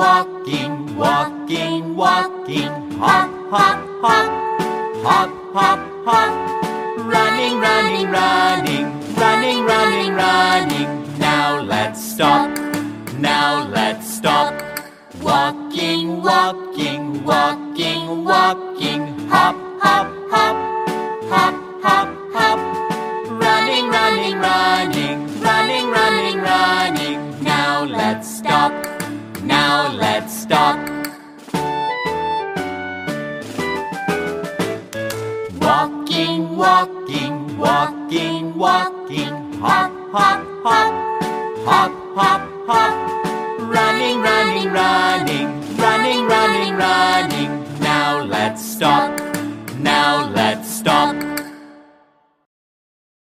walking, walking, walking, hop, hop, hop, hop, hop, hop, running, running, running, running, running, running. Now let's stop, now let's stop. Walking, walking, walking, walking, hop, hop, hop, hop, hop, hop, running, running, running, running, running, running. Now let's stop, now let's stop. Walking, walking, walking, walking, hop, hop, hop, hop, hop, hop, running, running, running, running, running, running. Now let's stop, now let's.